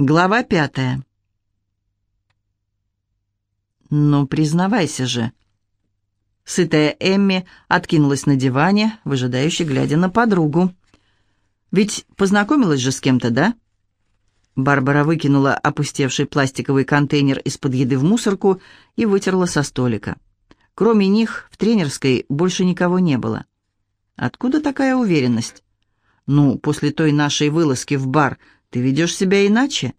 Глава пятая. «Ну, признавайся же». Сытая Эмми откинулась на диване, выжидающе глядя на подругу. «Ведь познакомилась же с кем-то, да?» Барбара выкинула опустевший пластиковый контейнер из-под еды в мусорку и вытерла со столика. Кроме них в тренерской больше никого не было. «Откуда такая уверенность?» «Ну, после той нашей вылазки в бар ты ведешь себя иначе?»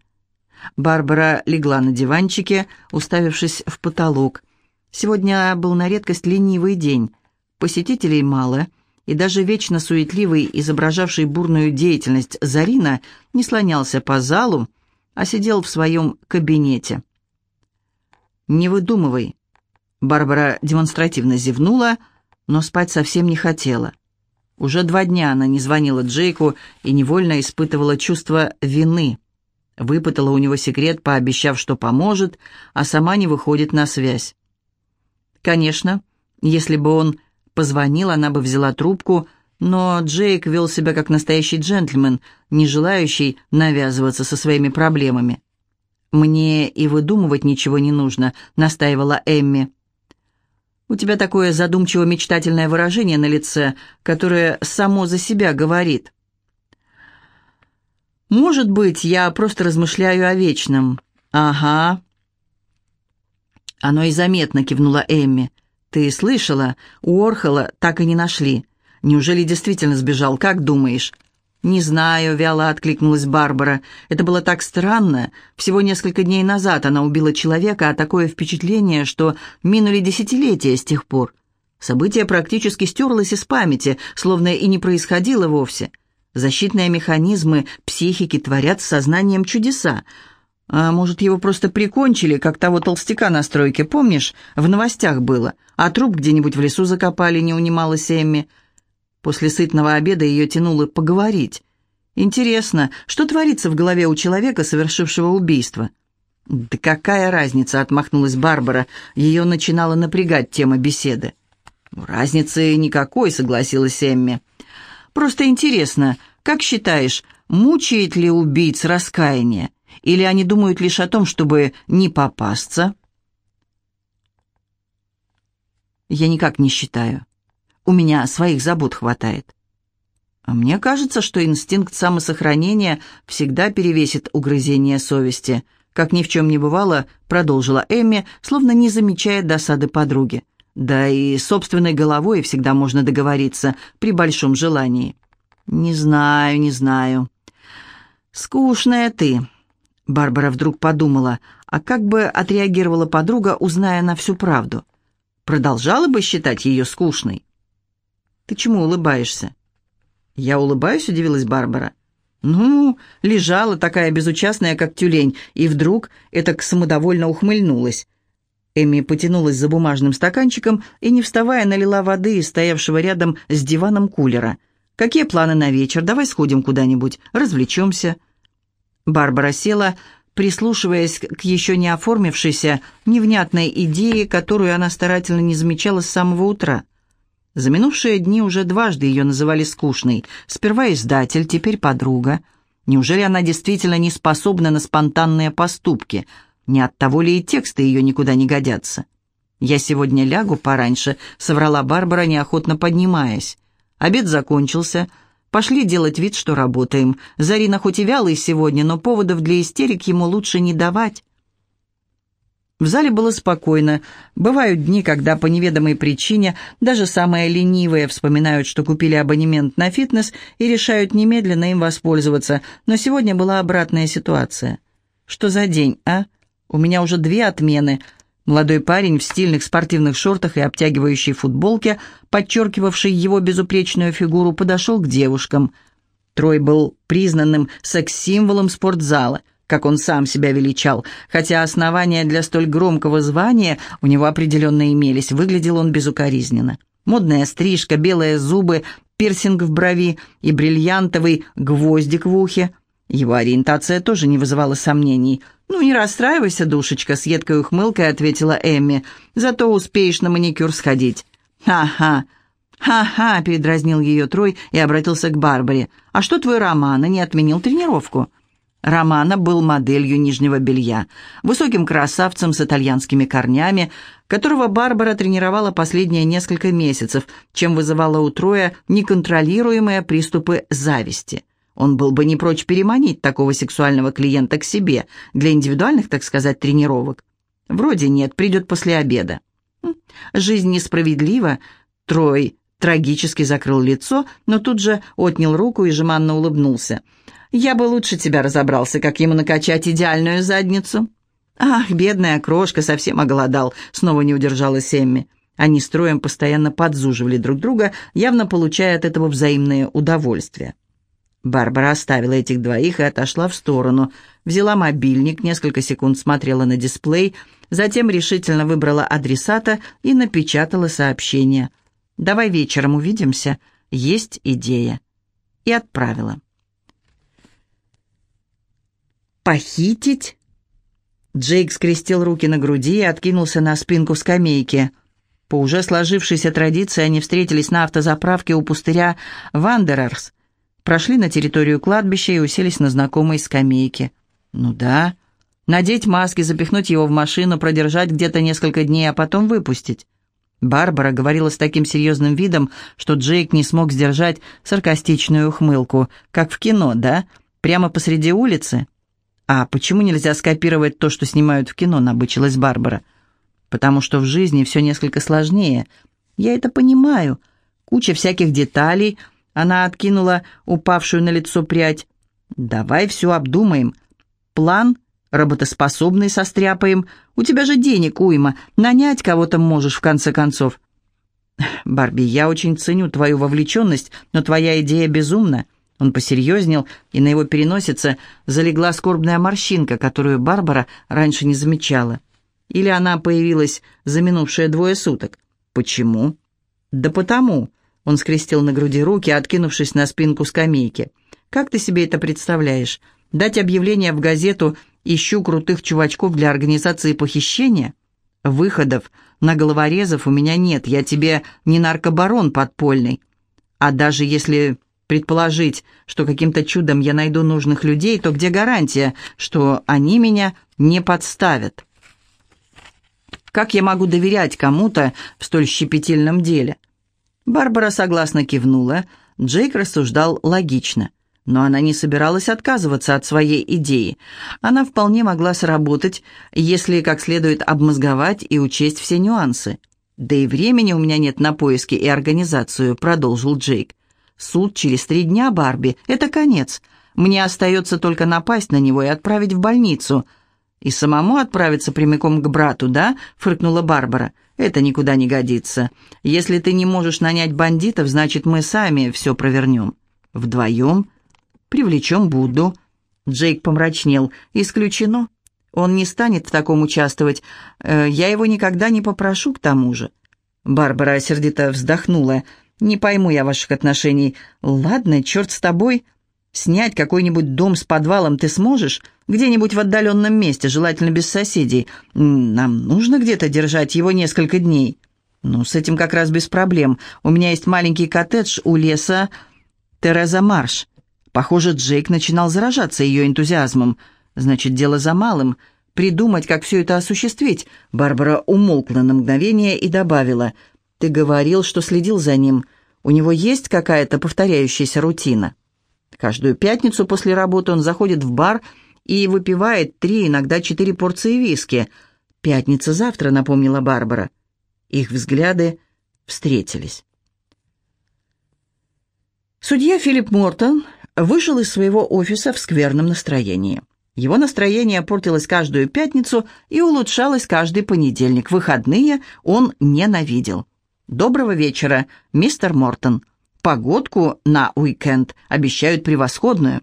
Барбара легла на диванчике, уставившись в потолок. Сегодня был на редкость ленивый день. Посетителей мало, и даже вечно суетливый, изображавший бурную деятельность Зарина, не слонялся по залу, а сидел в своем кабинете. «Не выдумывай». Барбара демонстративно зевнула, но спать совсем не хотела. Уже два дня она не звонила Джейку и невольно испытывала чувство вины. Выпытала у него секрет, пообещав, что поможет, а сама не выходит на связь. Конечно, если бы он позвонил, она бы взяла трубку, но Джейк вел себя как настоящий джентльмен, не желающий навязываться со своими проблемами. «Мне и выдумывать ничего не нужно», — настаивала Эмми. У тебя такое задумчиво-мечтательное выражение на лице, которое само за себя говорит. Может быть, я просто размышляю о вечном. Ага. Оно и заметно, кивнула Эмми. Ты слышала? У Орхола так и не нашли. Неужели действительно сбежал, как думаешь? «Не знаю», — вяло откликнулась Барбара. «Это было так странно. Всего несколько дней назад она убила человека, а такое впечатление, что минули десятилетия с тех пор. Событие практически стерлось из памяти, словно и не происходило вовсе. Защитные механизмы психики творят с сознанием чудеса. А может, его просто прикончили, как того толстяка на стройке, помнишь? В новостях было. А труп где-нибудь в лесу закопали, не унималась Эмми. После сытного обеда ее тянуло поговорить. Интересно, что творится в голове у человека, совершившего убийство? «Да какая разница?» — отмахнулась Барбара. Ее начинала напрягать тема беседы. «Ну, «Разницы никакой», — согласилась Эмми. «Просто интересно, как считаешь, мучает ли убийц раскаяние? Или они думают лишь о том, чтобы не попасться?» «Я никак не считаю. У меня своих забот хватает. А мне кажется, что инстинкт самосохранения всегда перевесит угрызение совести. Как ни в чем не бывало, продолжила Эмми, словно не замечая досады подруги. Да и собственной головой всегда можно договориться при большом желании. Не знаю, не знаю. Скучная ты. Барбара вдруг подумала, а как бы отреагировала подруга, узная на всю правду? Продолжала бы считать ее скучной? Ты чему улыбаешься?» «Я улыбаюсь?» — удивилась Барбара. «Ну, лежала такая безучастная, как тюлень, и вдруг это самодовольно ухмыльнулась». Эми потянулась за бумажным стаканчиком и, не вставая, налила воды из стоявшего рядом с диваном кулера. «Какие планы на вечер? Давай сходим куда-нибудь, развлечемся». Барбара села, прислушиваясь к еще не оформившейся, невнятной идее, которую она старательно не замечала с самого утра. За минувшие дни уже дважды ее называли скучной. Сперва издатель, теперь подруга. Неужели она действительно не способна на спонтанные поступки? Не от того ли и тексты ее никуда не годятся? «Я сегодня лягу пораньше», — соврала Барбара, неохотно поднимаясь. Обед закончился. Пошли делать вид, что работаем. Зарина хоть и вялый сегодня, но поводов для истерик ему лучше не давать. В зале было спокойно. Бывают дни, когда по неведомой причине даже самые ленивые вспоминают, что купили абонемент на фитнес и решают немедленно им воспользоваться. Но сегодня была обратная ситуация. Что за день, а? У меня уже две отмены. Молодой парень в стильных спортивных шортах и обтягивающей футболке, подчеркивавший его безупречную фигуру, подошел к девушкам. Трой был признанным секс-символом спортзала – как он сам себя величал, хотя основания для столь громкого звания у него определенно имелись, выглядел он безукоризненно. Модная стрижка, белые зубы, пирсинг в брови и бриллиантовый гвоздик в ухе. Его ориентация тоже не вызывала сомнений. «Ну, не расстраивайся, душечка», — с едкой ухмылкой ответила Эмми. «Зато успеешь на маникюр сходить». «Ха-ха!» «Ха-ха!» — передразнил ее Трой и обратился к Барбаре. «А что твой Романа не отменил тренировку?» Романа был моделью нижнего белья, высоким красавцем с итальянскими корнями, которого Барбара тренировала последние несколько месяцев, чем вызывала у Троя неконтролируемые приступы зависти. Он был бы не прочь переманить такого сексуального клиента к себе для индивидуальных, так сказать, тренировок. Вроде нет, придет после обеда. Хм, жизнь несправедлива. Трой трагически закрыл лицо, но тут же отнял руку и жеманно улыбнулся – я бы лучше тебя разобрался, как ему накачать идеальную задницу». «Ах, бедная крошка, совсем оголодал», — снова не удержалась Эмми. Они с Троем постоянно подзуживали друг друга, явно получая от этого взаимное удовольствие. Барбара оставила этих двоих и отошла в сторону. Взяла мобильник, несколько секунд смотрела на дисплей, затем решительно выбрала адресата и напечатала сообщение. «Давай вечером увидимся. Есть идея». И отправила. «Похитить?» Джейк скрестил руки на груди и откинулся на спинку скамейки. По уже сложившейся традиции они встретились на автозаправке у пустыря Вандерерс, прошли на территорию кладбища и уселись на знакомой скамейке. «Ну да. Надеть маски, запихнуть его в машину, продержать где-то несколько дней, а потом выпустить». Барбара говорила с таким серьезным видом, что Джейк не смог сдержать саркастичную ухмылку. «Как в кино, да? Прямо посреди улицы?» «А почему нельзя скопировать то, что снимают в кино?» – набычилась Барбара. «Потому что в жизни все несколько сложнее. Я это понимаю. Куча всяких деталей». Она откинула упавшую на лицо прядь. «Давай все обдумаем. План работоспособный состряпаем. У тебя же денег уйма. Нанять кого-то можешь, в конце концов». «Барби, я очень ценю твою вовлеченность, но твоя идея безумна. Он посерьезнел, и на его переносице залегла скорбная морщинка, которую Барбара раньше не замечала. Или она появилась за минувшие двое суток. Почему? Да потому. Он скрестил на груди руки, откинувшись на спинку скамейки. Как ты себе это представляешь? Дать объявление в газету «Ищу крутых чувачков для организации похищения»? Выходов на головорезов у меня нет, я тебе не наркобарон подпольный. А даже если предположить, что каким-то чудом я найду нужных людей, то где гарантия, что они меня не подставят? Как я могу доверять кому-то в столь щепетильном деле? Барбара согласно кивнула. Джейк рассуждал логично. Но она не собиралась отказываться от своей идеи. Она вполне могла сработать, если как следует обмозговать и учесть все нюансы. «Да и времени у меня нет на поиски и организацию», — продолжил Джейк. Суд через три дня, Барби. Это конец. Мне остается только напасть на него и отправить в больницу. И самому отправиться прямиком к брату, да?» — фыркнула Барбара. «Это никуда не годится. Если ты не можешь нанять бандитов, значит, мы сами все провернем. Вдвоем? Привлечем Будду». Джейк помрачнел. «Исключено. Он не станет в таком участвовать. Э, я его никогда не попрошу к тому же». Барбара сердито вздохнула. Не пойму я ваших отношений. Ладно, черт с тобой. Снять какой-нибудь дом с подвалом ты сможешь? Где-нибудь в отдаленном месте, желательно без соседей. Нам нужно где-то держать его несколько дней. Ну, с этим как раз без проблем. У меня есть маленький коттедж у леса Тереза Марш. Похоже, Джейк начинал заражаться ее энтузиазмом. Значит, дело за малым. Придумать, как все это осуществить. Барбара умолкла на мгновение и добавила – ты говорил, что следил за ним. У него есть какая-то повторяющаяся рутина? Каждую пятницу после работы он заходит в бар и выпивает три, иногда четыре порции виски. «Пятница завтра», — напомнила Барбара. Их взгляды встретились. Судья Филипп Мортон вышел из своего офиса в скверном настроении. Его настроение портилось каждую пятницу и улучшалось каждый понедельник. Выходные он ненавидел. «Доброго вечера, мистер Мортон. Погодку на уикенд обещают превосходную».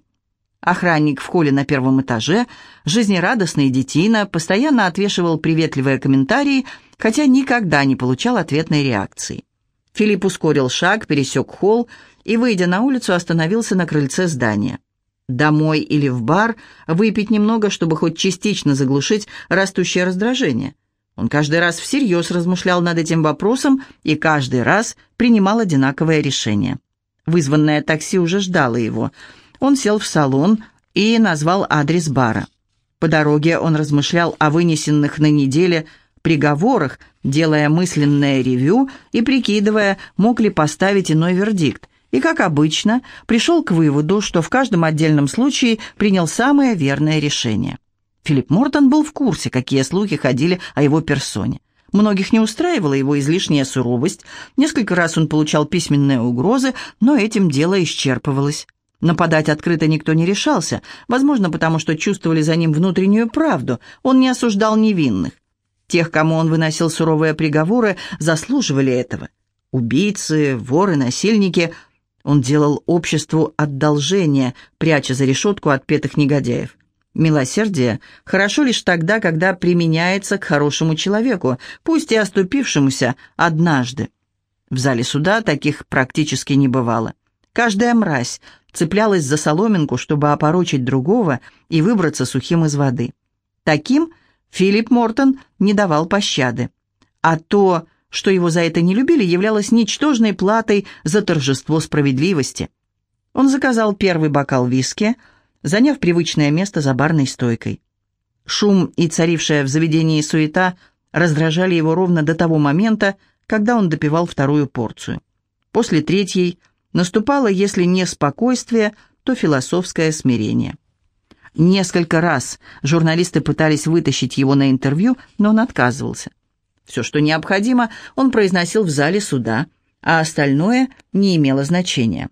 Охранник в холле на первом этаже, жизнерадостный детина, постоянно отвешивал приветливые комментарии, хотя никогда не получал ответной реакции. Филипп ускорил шаг, пересек холл и, выйдя на улицу, остановился на крыльце здания. Домой или в бар выпить немного, чтобы хоть частично заглушить растущее раздражение – он каждый раз всерьез размышлял над этим вопросом и каждый раз принимал одинаковое решение. Вызванное такси уже ждало его. Он сел в салон и назвал адрес бара. По дороге он размышлял о вынесенных на неделе приговорах, делая мысленное ревю и прикидывая, мог ли поставить иной вердикт, и, как обычно, пришел к выводу, что в каждом отдельном случае принял самое верное решение. Филипп Мортон был в курсе, какие слухи ходили о его персоне. Многих не устраивала его излишняя суровость, несколько раз он получал письменные угрозы, но этим дело исчерпывалось. Нападать открыто никто не решался, возможно, потому что чувствовали за ним внутреннюю правду, он не осуждал невинных. Тех, кому он выносил суровые приговоры, заслуживали этого. Убийцы, воры, насильники. Он делал обществу одолжение, пряча за решетку отпетых негодяев. Милосердие хорошо лишь тогда, когда применяется к хорошему человеку, пусть и оступившемуся однажды. В зале суда таких практически не бывало. Каждая мразь цеплялась за соломинку, чтобы опорочить другого и выбраться сухим из воды. Таким Филипп Мортон не давал пощады. А то, что его за это не любили, являлось ничтожной платой за торжество справедливости. Он заказал первый бокал виски, заняв привычное место за барной стойкой. Шум и царившая в заведении суета раздражали его ровно до того момента, когда он допивал вторую порцию. После третьей наступало, если не спокойствие, то философское смирение. Несколько раз журналисты пытались вытащить его на интервью, но он отказывался. Все, что необходимо, он произносил в зале суда, а остальное не имело значения.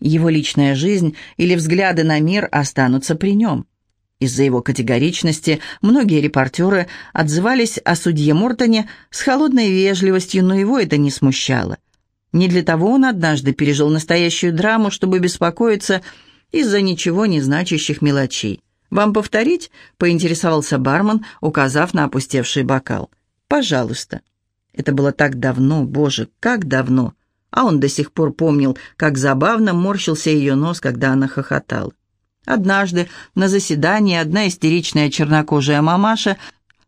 Его личная жизнь или взгляды на мир останутся при нем. Из-за его категоричности многие репортеры отзывались о судье Мортоне с холодной вежливостью, но его это не смущало. Не для того он однажды пережил настоящую драму, чтобы беспокоиться из-за ничего не значащих мелочей. «Вам повторить?» — поинтересовался бармен, указав на опустевший бокал. «Пожалуйста». Это было так давно, боже, как давно. А он до сих пор помнил, как забавно морщился ее нос, когда она хохотала. Однажды на заседании одна истеричная чернокожая мамаша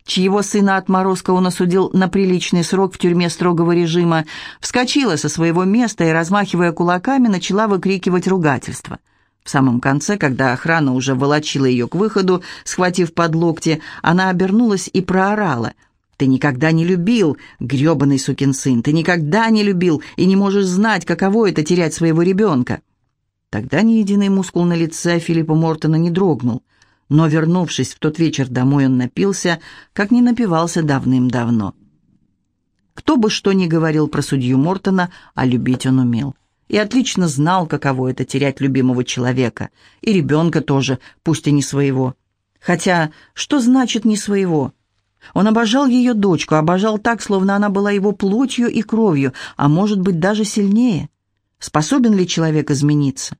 чьего сына отморозка он осудил на приличный срок в тюрьме строгого режима, вскочила со своего места и, размахивая кулаками, начала выкрикивать ругательство. В самом конце, когда охрана уже волочила ее к выходу, схватив под локти, она обернулась и проорала. «Ты никогда не любил, гребаный сукин сын, ты никогда не любил и не можешь знать, каково это терять своего ребенка». Тогда ни единый мускул на лице Филиппа Мортона не дрогнул – но, вернувшись в тот вечер домой, он напился, как не напивался давным-давно. Кто бы что ни говорил про судью Мортона, а любить он умел. И отлично знал, каково это терять любимого человека. И ребенка тоже, пусть и не своего. Хотя, что значит «не своего»? Он обожал ее дочку, обожал так, словно она была его плотью и кровью, а может быть даже сильнее. Способен ли человек измениться?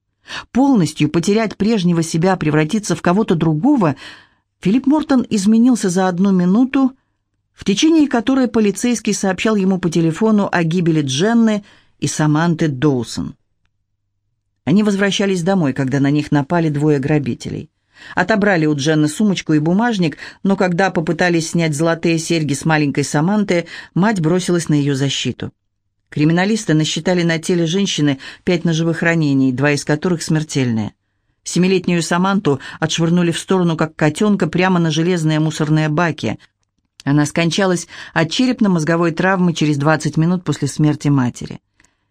Полностью потерять прежнего себя, превратиться в кого-то другого, Филипп Мортон изменился за одну минуту, в течение которой полицейский сообщал ему по телефону о гибели Дженны и Саманты Доусон. Они возвращались домой, когда на них напали двое грабителей. Отобрали у Дженны сумочку и бумажник, но когда попытались снять золотые серьги с маленькой Саманты, мать бросилась на ее защиту. Криминалисты насчитали на теле женщины пять ножевых ранений, два из которых смертельные. Семилетнюю Саманту отшвырнули в сторону, как котенка, прямо на железные мусорные баки. Она скончалась от черепно-мозговой травмы через 20 минут после смерти матери.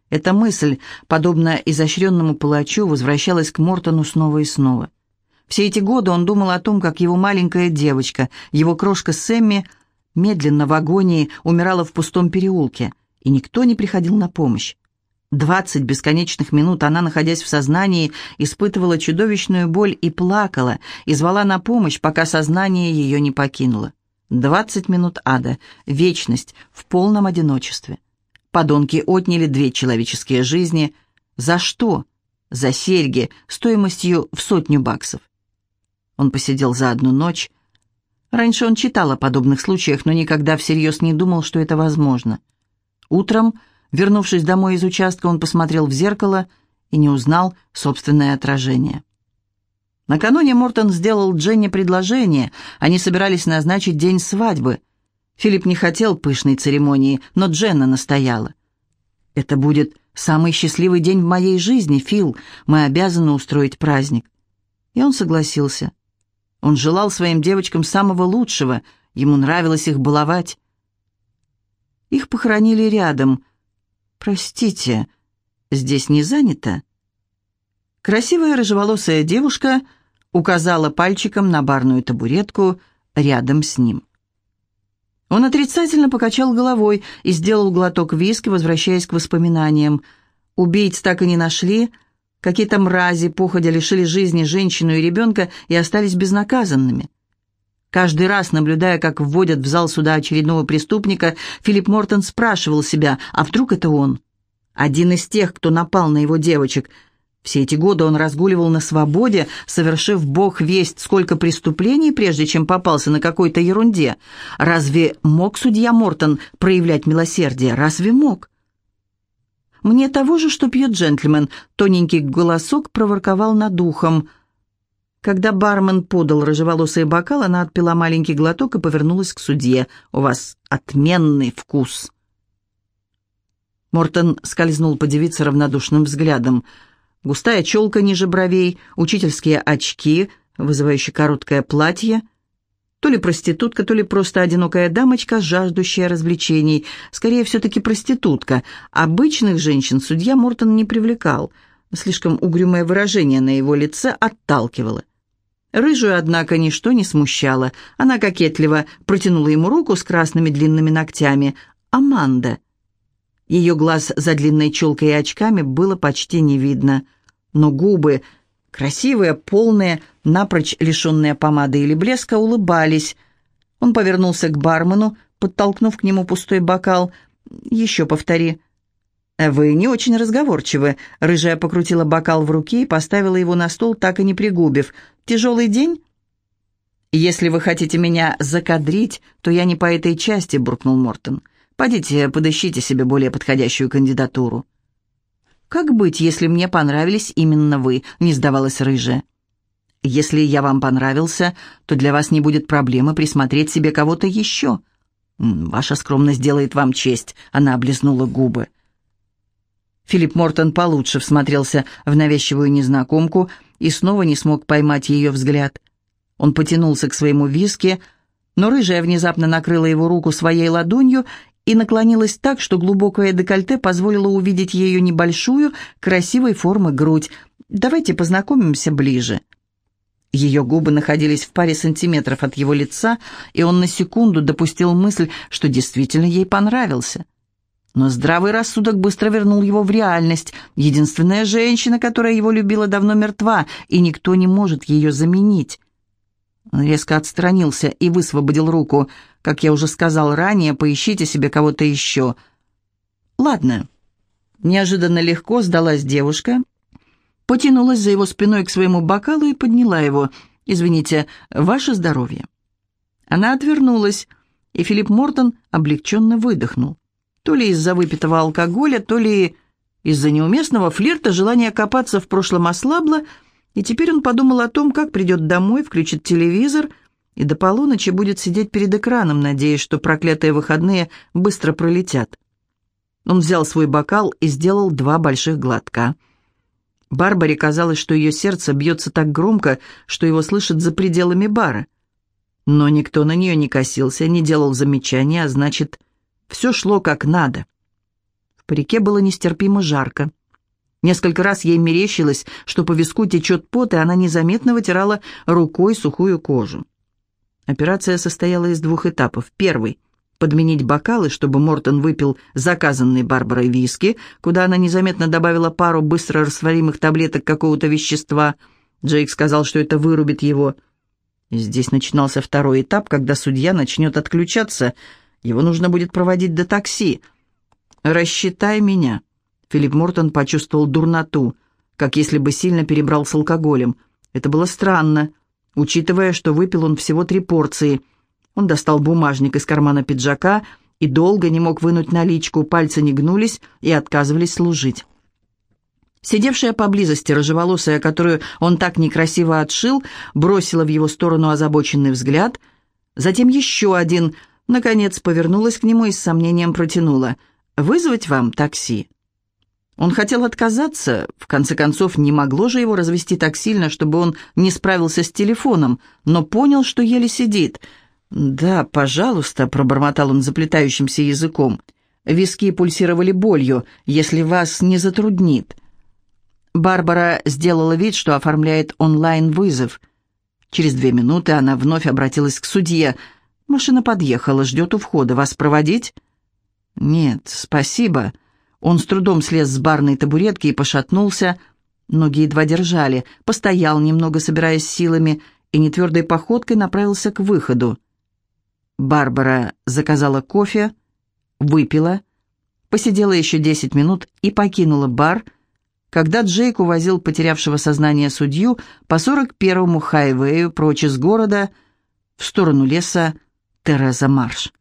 Эта мысль, подобно изощренному палачу, возвращалась к Мортону снова и снова. Все эти годы он думал о том, как его маленькая девочка, его крошка Сэмми, медленно в агонии умирала в пустом переулке – и никто не приходил на помощь. Двадцать бесконечных минут она, находясь в сознании, испытывала чудовищную боль и плакала, и звала на помощь, пока сознание ее не покинуло. Двадцать минут ада, вечность в полном одиночестве. Подонки отняли две человеческие жизни. За что? За серьги стоимостью в сотню баксов. Он посидел за одну ночь. Раньше он читал о подобных случаях, но никогда всерьез не думал, что это возможно. — Утром, вернувшись домой из участка, он посмотрел в зеркало и не узнал собственное отражение. Накануне Мортон сделал Дженни предложение. Они собирались назначить день свадьбы. Филипп не хотел пышной церемонии, но Дженна настояла. «Это будет самый счастливый день в моей жизни, Фил. Мы обязаны устроить праздник». И он согласился. Он желал своим девочкам самого лучшего, ему нравилось их баловать. Их похоронили рядом. «Простите, здесь не занято?» Красивая рыжеволосая девушка указала пальчиком на барную табуретку рядом с ним. Он отрицательно покачал головой и сделал глоток виски, возвращаясь к воспоминаниям. Убийц так и не нашли. Какие-то мрази, походя, лишили жизни женщину и ребенка и остались безнаказанными. Каждый раз, наблюдая, как вводят в зал суда очередного преступника, Филипп Мортон спрашивал себя, а вдруг это он? Один из тех, кто напал на его девочек – все эти годы он разгуливал на свободе, совершив бог весть сколько преступлений, прежде чем попался на какой-то ерунде. Разве мог судья Мортон проявлять милосердие? Разве мог? «Мне того же, что пьет джентльмен», — тоненький голосок проворковал над ухом. Когда бармен подал рыжеволосый бокал, она отпила маленький глоток и повернулась к судье. «У вас отменный вкус». Мортон скользнул по девице равнодушным взглядом — густая челка ниже бровей, учительские очки, вызывающие короткое платье. То ли проститутка, то ли просто одинокая дамочка, жаждущая развлечений. Скорее, все-таки проститутка. Обычных женщин судья Мортон не привлекал. Слишком угрюмое выражение на его лице отталкивало. Рыжую, однако, ничто не смущало. Она кокетливо протянула ему руку с красными длинными ногтями. «Аманда». Ее глаз за длинной челкой и очками было почти не видно но губы, красивые, полные, напрочь лишенные помады или блеска, улыбались. Он повернулся к бармену, подтолкнув к нему пустой бокал. «Еще повтори». «Вы не очень разговорчивы», — рыжая покрутила бокал в руке и поставила его на стол, так и не пригубив. «Тяжелый день?» «Если вы хотите меня закадрить, то я не по этой части», — буркнул Мортон. «Пойдите, подыщите себе более подходящую кандидатуру». «Как быть, если мне понравились именно вы?» — не сдавалась рыжая. «Если я вам понравился, то для вас не будет проблемы присмотреть себе кого-то еще. Ваша скромность делает вам честь», — она облизнула губы. Филипп Мортон получше всмотрелся в навязчивую незнакомку и снова не смог поймать ее взгляд. Он потянулся к своему виске, но рыжая внезапно накрыла его руку своей ладонью и наклонилась так, что глубокое декольте позволило увидеть ее небольшую, красивой формы грудь. «Давайте познакомимся ближе». Ее губы находились в паре сантиметров от его лица, и он на секунду допустил мысль, что действительно ей понравился. Но здравый рассудок быстро вернул его в реальность. Единственная женщина, которая его любила, давно мертва, и никто не может ее заменить. Он резко отстранился и высвободил руку. «Как я уже сказал ранее, поищите себе кого-то еще». «Ладно». Неожиданно легко сдалась девушка, потянулась за его спиной к своему бокалу и подняла его. «Извините, ваше здоровье». Она отвернулась, и Филипп Мортон облегченно выдохнул. То ли из-за выпитого алкоголя, то ли из-за неуместного флирта желание копаться в прошлом ослабло, и теперь он подумал о том, как придет домой, включит телевизор и до полуночи будет сидеть перед экраном, надеясь, что проклятые выходные быстро пролетят. Он взял свой бокал и сделал два больших глотка. Барбаре казалось, что ее сердце бьется так громко, что его слышат за пределами бара. Но никто на нее не косился, не делал замечаний, а значит, все шло как надо. В парике было нестерпимо жарко. Несколько раз ей мерещилось, что по виску течет пот, и она незаметно вытирала рукой сухую кожу. Операция состояла из двух этапов. Первый — подменить бокалы, чтобы Мортон выпил заказанный Барбарой виски, куда она незаметно добавила пару быстро растворимых таблеток какого-то вещества. Джейк сказал, что это вырубит его. Здесь начинался второй этап, когда судья начнет отключаться. Его нужно будет проводить до такси. «Рассчитай меня», Филипп Мортон почувствовал дурноту, как если бы сильно перебрал с алкоголем. Это было странно, учитывая, что выпил он всего три порции. Он достал бумажник из кармана пиджака и долго не мог вынуть наличку, пальцы не гнулись и отказывались служить. Сидевшая поблизости рыжеволосая, которую он так некрасиво отшил, бросила в его сторону озабоченный взгляд, затем еще один, наконец повернулась к нему и с сомнением протянула. «Вызвать вам такси?» Он хотел отказаться, в конце концов, не могло же его развести так сильно, чтобы он не справился с телефоном, но понял, что еле сидит. «Да, пожалуйста», — пробормотал он заплетающимся языком. Виски пульсировали болью, если вас не затруднит. Барбара сделала вид, что оформляет онлайн-вызов. Через две минуты она вновь обратилась к судье. «Машина подъехала, ждет у входа. Вас проводить?» «Нет, спасибо». Он с трудом слез с барной табуретки и пошатнулся. Ноги едва держали, постоял немного, собираясь силами, и нетвердой походкой направился к выходу. Барбара заказала кофе, выпила, посидела еще десять минут и покинула бар, когда Джейк увозил потерявшего сознание судью по 41-му хайвею прочь из города в сторону леса Тереза Марш.